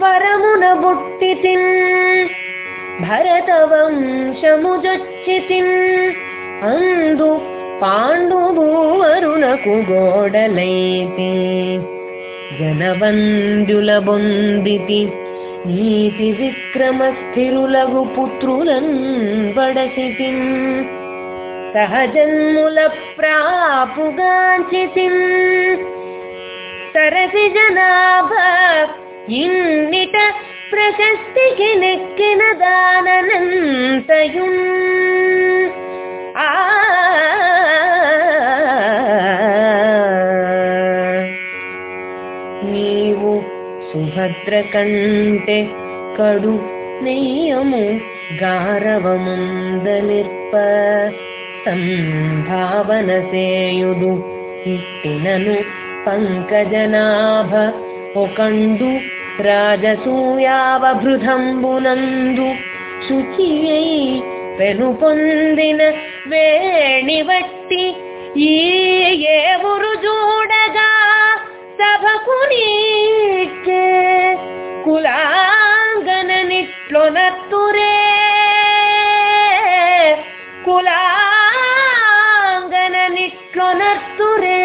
వరమున బుట్టితిన్. భరతవంశముజొచ్చితిన్. అందు పాండుభూవరునకు గోడలైతి జనవంద్యుల బొందితి. నీతి విక్రమ స్థిరులగు పుత్రులన్ వడసితిన్. సహజన్ముల ప్రాపుగాంచితిన్. సరసి జనా ఇన్నిట ప్రశస్తికి నెక్కిన దాననంతయున్. నీవు సుభద్ర కంటే కడు నెయ్యము గారవముందలిర్ప సంభావన సేయుడు ఇట్టినను పంకజనాభ ఒకండు రాజసూయావభృతంబునందు శుచియై పెను పొందిన వేణివట్టి ఈ ఏవురు చూడగా సభకు నీకే కులాంగన నిట్లొనత్తురే. కులాంగన నిట్లొనత్తురే.